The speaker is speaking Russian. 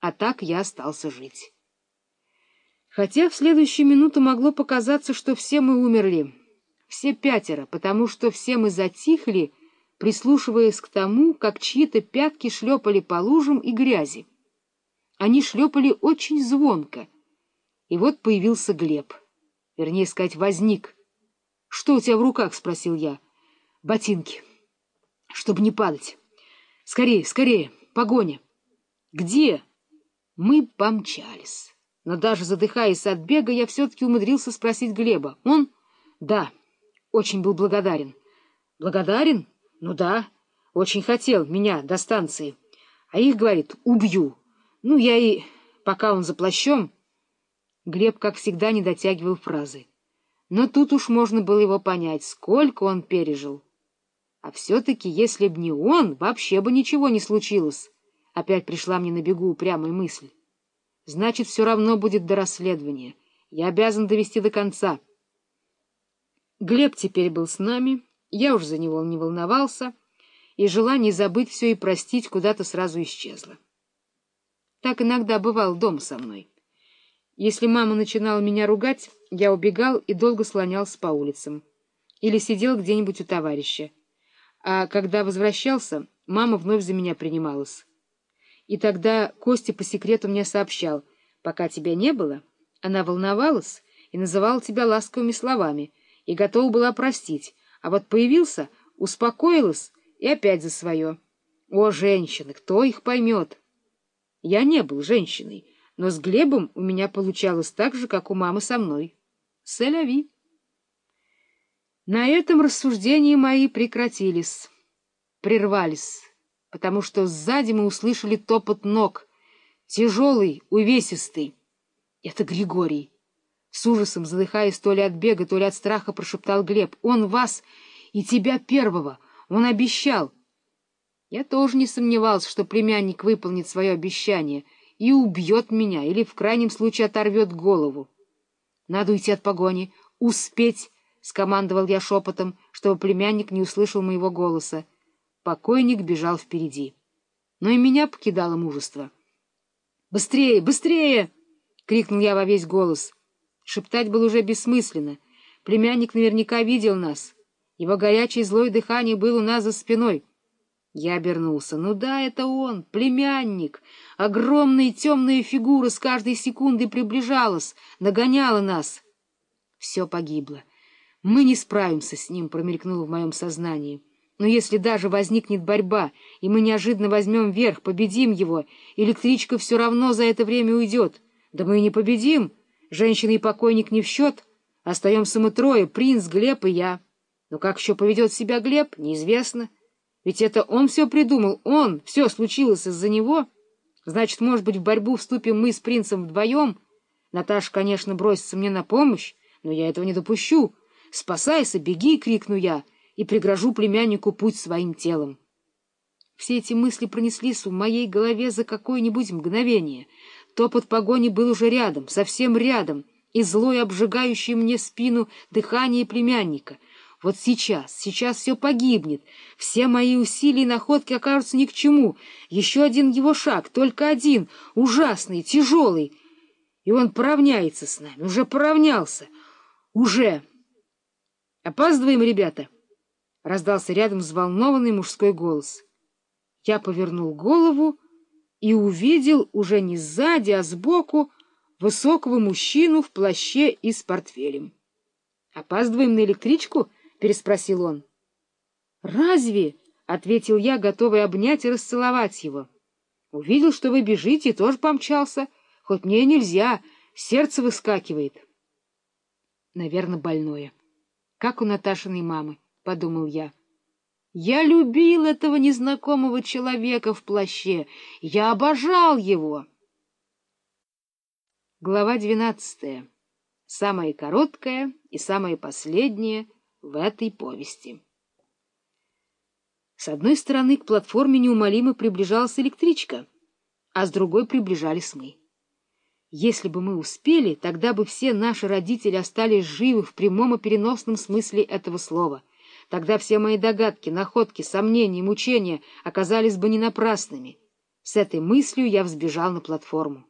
А так я остался жить. Хотя в следующую минуту могло показаться, что все мы умерли, все пятеро, потому что все мы затихли, прислушиваясь к тому, как чьи-то пятки шлепали по лужам и грязи. Они шлепали очень звонко. И вот появился Глеб. Вернее сказать, возник. — Что у тебя в руках? — спросил я. — Ботинки. — Чтобы не падать. — Скорее, скорее, погоня. — Где? Мы помчались. Но даже задыхаясь от бега, я все-таки умудрился спросить Глеба. Он? Да, очень был благодарен. Благодарен? Ну да, очень хотел меня до станции. А их, говорит, убью. Ну, я и... Пока он за плащом... Глеб, как всегда, не дотягивал фразы. Но тут уж можно было его понять, сколько он пережил. А все-таки, если б не он, вообще бы ничего не случилось. Опять пришла мне на бегу упрямая мысль. Значит, все равно будет до расследования. Я обязан довести до конца. Глеб теперь был с нами, я уж за него не волновался, и желание забыть все и простить куда-то сразу исчезло. Так иногда бывал дом со мной. Если мама начинала меня ругать, я убегал и долго слонялся по улицам. Или сидел где-нибудь у товарища. А когда возвращался, мама вновь за меня принималась. И тогда Костя по секрету мне сообщал, пока тебя не было, она волновалась и называла тебя ласковыми словами, и готова была простить, а вот появился, успокоилась и опять за свое. О, женщины, кто их поймет? Я не был женщиной, но с Глебом у меня получалось так же, как у мамы со мной. Сэляви. На этом рассуждения мои прекратились, прервались потому что сзади мы услышали топот ног, тяжелый, увесистый. Это Григорий. С ужасом, задыхаясь то ли от бега, то ли от страха, прошептал Глеб. Он вас и тебя первого. Он обещал. Я тоже не сомневался, что племянник выполнит свое обещание и убьет меня или, в крайнем случае, оторвет голову. Надо уйти от погони, успеть, — скомандовал я шепотом, чтобы племянник не услышал моего голоса. Покойник бежал впереди. Но и меня покидало мужество. «Быстрее! Быстрее!» — крикнул я во весь голос. Шептать было уже бессмысленно. Племянник наверняка видел нас. Его горячее злое дыхание было у нас за спиной. Я обернулся. Ну да, это он, племянник. Огромная темная фигура с каждой секундой приближалась, нагоняла нас. Все погибло. Мы не справимся с ним, промелькнуло в моем сознании. Но если даже возникнет борьба, и мы неожиданно возьмем верх, победим его, электричка все равно за это время уйдет. Да мы и не победим. Женщина и покойник не в счет. Остаемся мы трое, принц, Глеб и я. Но как еще поведет себя Глеб, неизвестно. Ведь это он все придумал, он, все случилось из-за него. Значит, может быть, в борьбу вступим мы с принцем вдвоем. Наташа, конечно, бросится мне на помощь, но я этого не допущу. «Спасайся, беги!» — крикну я — и пригрожу племяннику путь своим телом. Все эти мысли пронеслись в моей голове за какое-нибудь мгновение. Топот погони был уже рядом, совсем рядом, и злое, обжигающее мне спину дыхание племянника. Вот сейчас, сейчас все погибнет, все мои усилия и находки окажутся ни к чему. Еще один его шаг, только один, ужасный, тяжелый. И он поравняется с нами, уже поравнялся, уже. Опаздываем, ребята. — раздался рядом взволнованный мужской голос. Я повернул голову и увидел уже не сзади, а сбоку высокого мужчину в плаще и с портфелем. — Опаздываем на электричку? — переспросил он. — Разве? — ответил я, готовый обнять и расцеловать его. — Увидел, что вы бежите, и тоже помчался. Хоть мне нельзя, сердце выскакивает. Наверное, больное. Как у Наташиной мамы подумал я. Я любил этого незнакомого человека в плаще. Я обожал его. Глава двенадцатая. Самая короткая и самая последняя в этой повести. С одной стороны к платформе неумолимо приближалась электричка, а с другой приближались мы. Если бы мы успели, тогда бы все наши родители остались живы в прямом и переносном смысле этого слова — Тогда все мои догадки, находки, сомнения, мучения оказались бы не напрасными. С этой мыслью я взбежал на платформу.